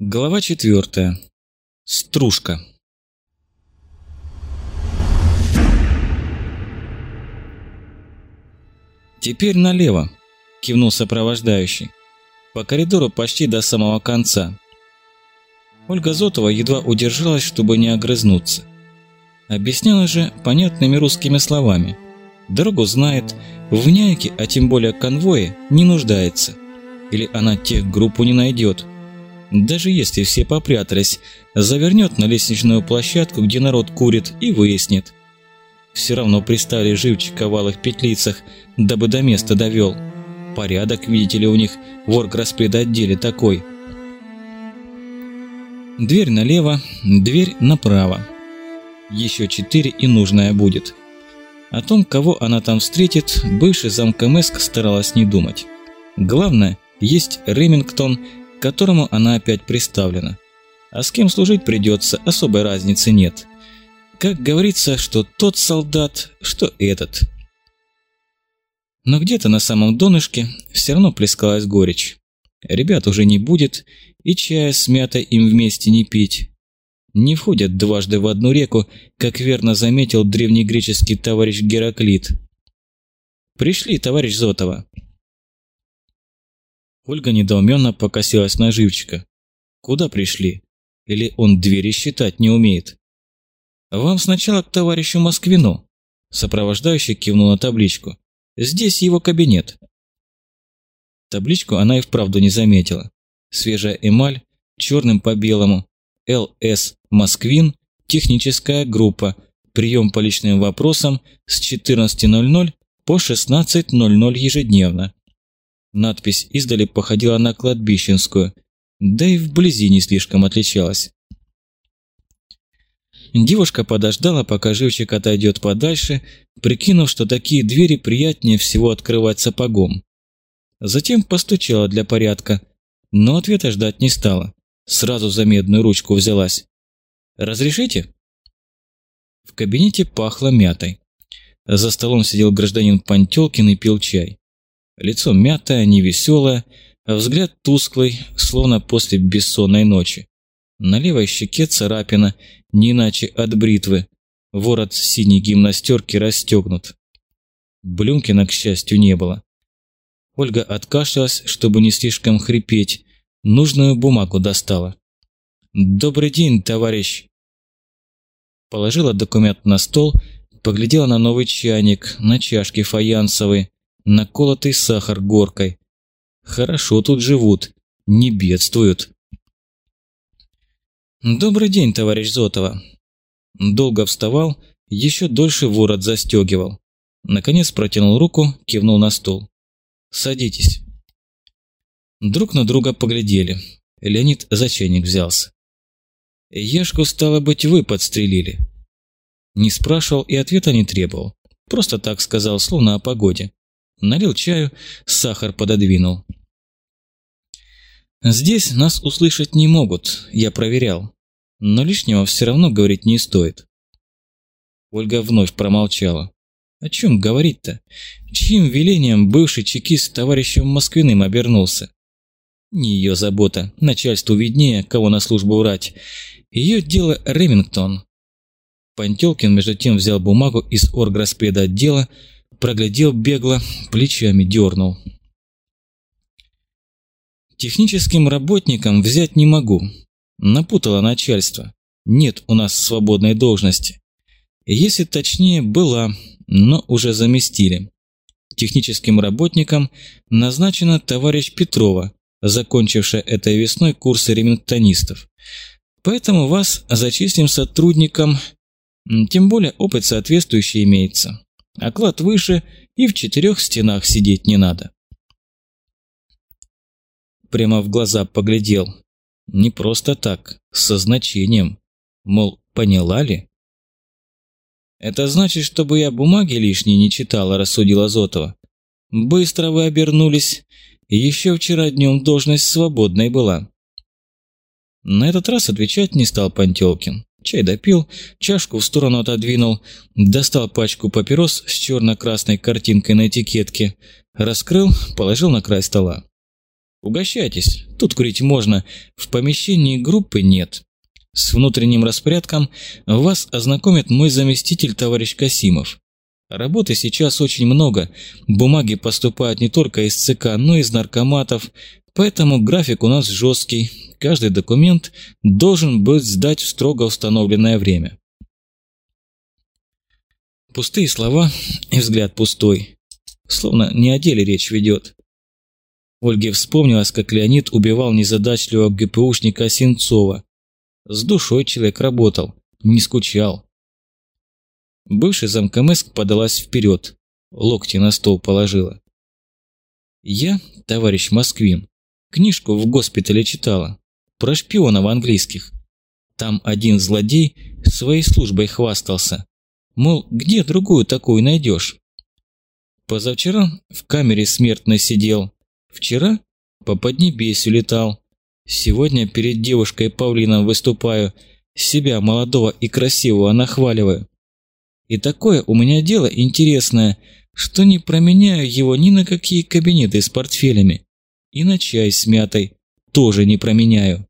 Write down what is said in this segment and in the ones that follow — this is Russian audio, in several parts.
Глава четвертая. Стружка. «Теперь налево», – кивнул сопровождающий. «По коридору почти до самого конца». Ольга Зотова едва удержалась, чтобы не огрызнуться. Объясняла же понятными русскими словами. Дорогу знает, в няйке, а тем более конвое, не нуждается. Или она тех группу не найдет – даже если все попрятались, завернет на лестничную площадку, где народ курит, и выяснит. Все равно пристали живчика в алых петлицах, дабы до места довел. Порядок, видите ли, у них в орграспредотделе такой. Дверь налево, дверь направо. Еще четыре и нужная будет. О том, кого она там встретит, бывший замкомеск старалась не думать. Главное, есть Ремингтон к которому она опять приставлена. А с кем служить придется, особой разницы нет. Как говорится, что тот солдат, что этот. Но где-то на самом донышке все равно плескалась горечь. Ребят уже не будет, и чая с мятой им вместе не пить. Не входят дважды в одну реку, как верно заметил древнегреческий товарищ Гераклит. «Пришли, товарищ Зотова», Ольга недоуменно покосилась на живчика. «Куда пришли? Или он двери считать не умеет?» «Вам сначала к товарищу Москвину», – сопровождающий кивнул на табличку. «Здесь его кабинет». Табличку она и вправду не заметила. Свежая эмаль, черным по белому. ЛС Москвин, техническая группа, прием по личным вопросам с 14.00 по 16.00 ежедневно. Надпись издали походила на кладбищенскую, да и вблизи не слишком отличалась. Девушка подождала, пока живчик отойдет подальше, прикинув, что такие двери приятнее всего открывать сапогом. Затем постучала для порядка, но ответа ждать не стала. Сразу за медную ручку взялась. «Разрешите?» В кабинете пахло мятой. За столом сидел гражданин Пантелкин и пил чай. Лицо мятое, невеселое, а взгляд тусклый, словно после бессонной ночи. На левой щеке царапина, не иначе от бритвы. Ворот синей гимнастерки расстегнут. Блюмкина, к счастью, не было. Ольга откашлялась, чтобы не слишком хрипеть. Нужную бумагу достала. «Добрый день, товарищ!» Положила документ на стол, поглядела на новый чайник, на чашки фаянсовые, наколотый сахар горкой. Хорошо тут живут, не бедствуют. «Добрый день, товарищ Зотова». Долго вставал, еще дольше ворот застегивал. Наконец протянул руку, кивнул на стол. «Садитесь». Друг на друга поглядели. Леонид за чайник взялся. «Ешку, стало быть, вы подстрелили». Не спрашивал и ответа не требовал. Просто так сказал, словно о погоде. Налил чаю, сахар пододвинул. Здесь нас услышать не могут, я проверял. Но лишнего все равно говорить не стоит. Ольга вновь промолчала. О чем говорить-то? Чьим велением бывший чекист товарищем Москвиным обернулся? Не ее забота, начальству виднее, кого на службу врать. Ее дело Ремингтон. Пантелкин между тем взял бумагу из орграспреда отдела, проглядел бегло, плечами дернул. Техническим работникам взять не могу. Напутало начальство. Нет у нас свободной должности. Если точнее, была, но уже заместили. Техническим работникам назначена товарищ Петрова, закончившая этой весной курсы ремонтонистов. Поэтому вас зачислим сотрудником, тем более опыт соответствующий имеется. Оклад выше, и в четырех стенах сидеть не надо. Прямо в глаза поглядел. Не просто так, со значением. Мол, поняла ли? «Это значит, чтобы я бумаги лишние не читала», – рассудила Зотова. «Быстро вы обернулись. Еще вчера днем должность свободной была». На этот раз отвечать не стал Пантелкин. Чай допил, чашку в сторону отодвинул, достал пачку папирос с черно-красной картинкой на этикетке, раскрыл, положил на край стола. Угощайтесь, тут курить можно, в помещении группы нет. С внутренним распорядком вас ознакомит мой заместитель товарищ Касимов. Работы сейчас очень много, бумаги поступают не только из ЦК, но и из наркоматов, поэтому график у нас жесткий, каждый документ должен быть сдать в строго установленное время. Пустые слова и взгляд пустой, словно не о деле речь ведет. Ольге вспомнилось, как Леонид убивал незадачливого ГПУшника Сенцова. С душой человек работал, не скучал. Бывший замкомеск подалась вперед, локти на стол положила. «Я, товарищ Москвин, книжку в госпитале читала, про шпионов английских. Там один злодей своей службой хвастался. Мол, где другую такую найдешь? Позавчера в камере смертно сидел, вчера по Поднебесью летал, сегодня перед девушкой Павлином выступаю, себя молодого и красивого нахваливаю. И такое у меня дело интересное, что не променяю его ни на какие кабинеты с портфелями. И на чай с мятой тоже не променяю.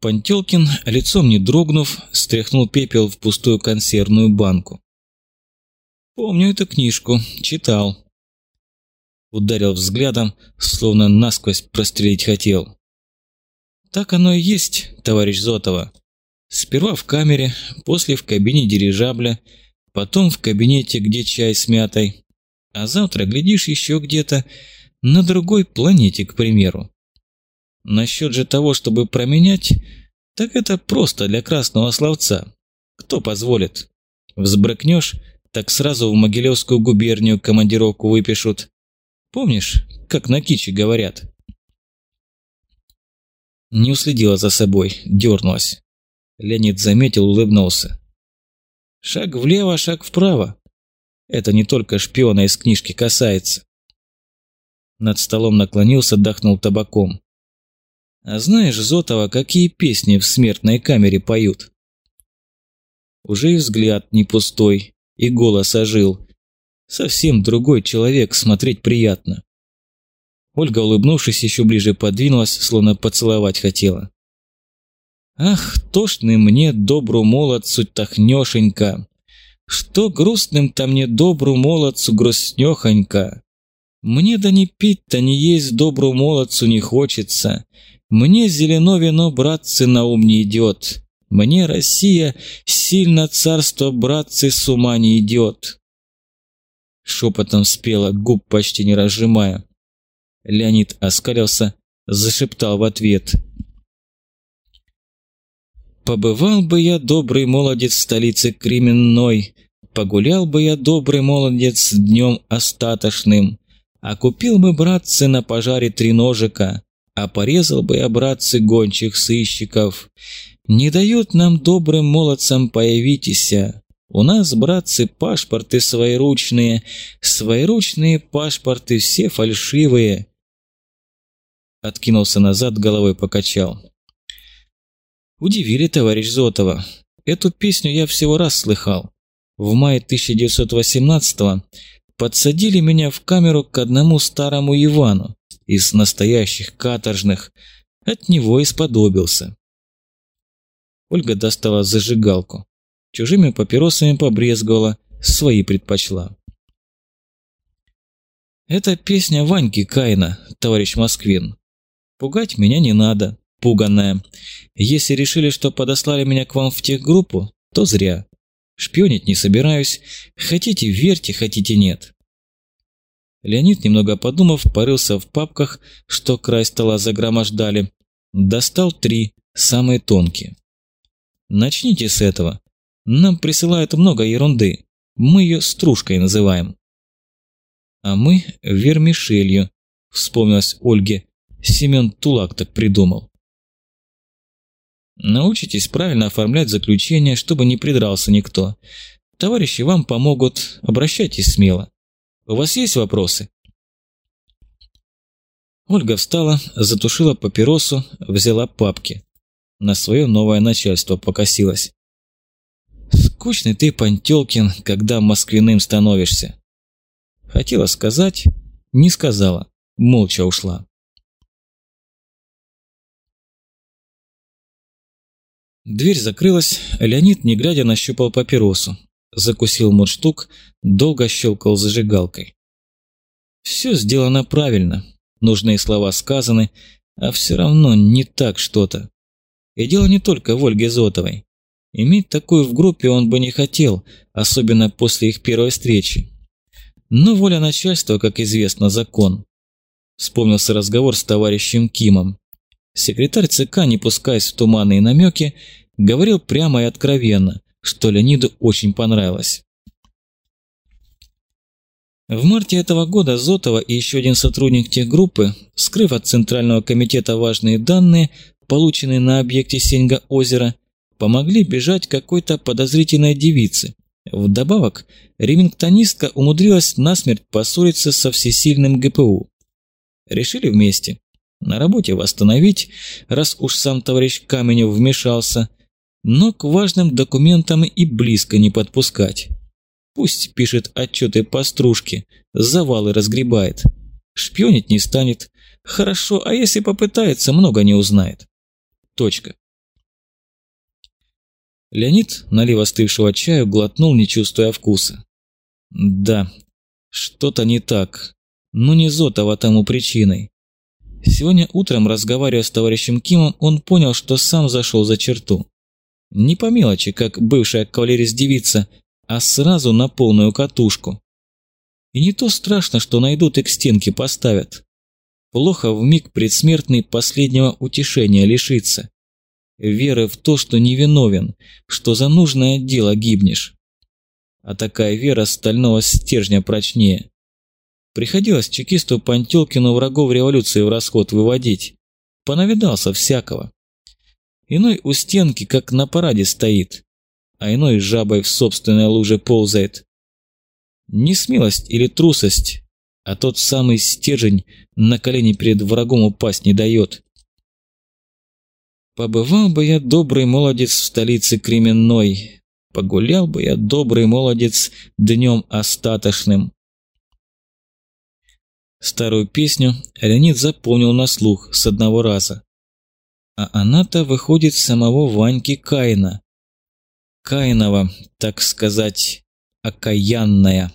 Пантелкин, лицом не дрогнув, стряхнул пепел в пустую консервную банку. «Помню эту книжку, читал». Ударил взглядом, словно насквозь прострелить хотел. «Так оно и есть, товарищ Зотова. Сперва в камере, после в кабине дирижабля, потом в кабинете, где чай с мятой. А завтра, глядишь, еще где-то на другой планете, к примеру. Насчет же того, чтобы променять, так это просто для красного словца. Кто позволит? Взбрыкнешь, так сразу в Могилевскую губернию командировку выпишут. Помнишь, как на киче говорят? Не уследила за собой, дернулась. Леонид заметил, улыбнулся. Шаг влево, шаг вправо. Это не только шпиона из книжки касается. Над столом наклонился, дохнул табаком. А знаешь, Зотова, какие песни в смертной камере поют? Уже и взгляд не пустой, и голос ожил. Совсем другой человек, смотреть приятно. Ольга, улыбнувшись, еще ближе подвинулась, словно поцеловать хотела. Ах, тошный мне добру молодцу тахнёшенька, Что грустным-то мне добру молодцу грустнёхонька. Мне да не пить-то не есть добру молодцу не хочется, Мне зелено вино, братцы, на ум не идет, Мне Россия, сильно царство, братцы, с ума не идет. Шепотом спела, губ почти не разжимая. Леонид оскалился, зашептал в ответ – Побывал бы я, добрый молодец, в столице Кременной, Погулял бы я, добрый молодец, днем остаточным, А купил бы, братцы, на пожаре три ножика, А порезал бы я, братцы, гончих сыщиков. Не дают нам, добрым молодцам, появитеся. У нас, братцы, пашпорты своеручные, Своеручные пашпорты все фальшивые. Откинулся назад, головой покачал. Удивили товарищ Зотова. Эту песню я всего раз слыхал. В мае 1918-го подсадили меня в камеру к одному старому Ивану из настоящих каторжных. От него и сподобился. Ольга достала зажигалку. Чужими папиросами побрезговала, свои предпочла. Это песня Ваньки Каина, товарищ Москвин. Пугать меня не надо пуганная. Если решили, что подослали меня к вам в техгруппу, то зря. Шпионить не собираюсь. Хотите – верьте, хотите – нет. Леонид, немного подумав, порылся в папках, что край стола загромождали. Достал три, самые тонкие. Начните с этого. Нам присылают много ерунды. Мы ее стружкой называем. А мы вермишелью, вспомнилась Ольге. Семен Тулак так придумал. Научитесь правильно оформлять заключение, чтобы не придрался никто. Товарищи вам помогут, обращайтесь смело. У вас есть вопросы?» Ольга встала, затушила папиросу, взяла папки. На свое новое начальство покосилась. «Скучный ты, Пантелкин, когда москвиным становишься». Хотела сказать, не сказала. молча ушла. Дверь закрылась, Леонид, не глядя, нащупал папиросу. Закусил мундштук, долго щелкал зажигалкой. Все сделано правильно, нужные слова сказаны, а все равно не так что-то. И дело не только в Ольге Зотовой. Иметь такую в группе он бы не хотел, особенно после их первой встречи. Но воля начальства, как известно, закон. Вспомнился разговор с товарищем Кимом. Секретарь ЦК, не пускаясь в туманные намеки, говорил прямо и откровенно, что Леониду очень понравилось. В марте этого года Зотова и еще один сотрудник техгруппы, скрыв от Центрального комитета важные данные, полученные на объекте Сеньга-озера, помогли бежать какой-то подозрительной девице. Вдобавок, ремингтонистка умудрилась насмерть поссориться со всесильным ГПУ. Решили вместе. На работе восстановить, раз уж сам товарищ Каменев вмешался, но к важным документам и близко не подпускать. Пусть пишет отчеты по стружке, завалы разгребает. Шпионить не станет. Хорошо, а если попытается, много не узнает. Точка. Леонид, налив остывшего чаю, глотнул, не чувствуя вкуса. Да, что-то не так. Но не Зотова тому причиной. Сегодня утром, разговаривая с товарищем Кимом, он понял, что сам зашел за черту. Не по мелочи, как бывшая кавалерист-девица, а сразу на полную катушку. И не то страшно, что найдут и к стенке поставят. Плохо в миг предсмертный последнего утешения лишиться. Веры в то, что невиновен, что за нужное дело гибнешь. А такая вера стального стержня прочнее. Приходилось чекисту Пантелкину врагов революции в расход выводить. Понавидался всякого. Иной у стенки, как на параде стоит, а иной жабой в собственной луже ползает. Не смелость или трусость, а тот самый стержень на колени перед врагом упасть не дает. Побывал бы я добрый молодец в столице Кременной, погулял бы я добрый молодец днем остаточным. Старую песню Леонид запомнил на слух с одного раза. А она-то выходит самого Ваньки Каина. Каинова, так сказать, окаянная.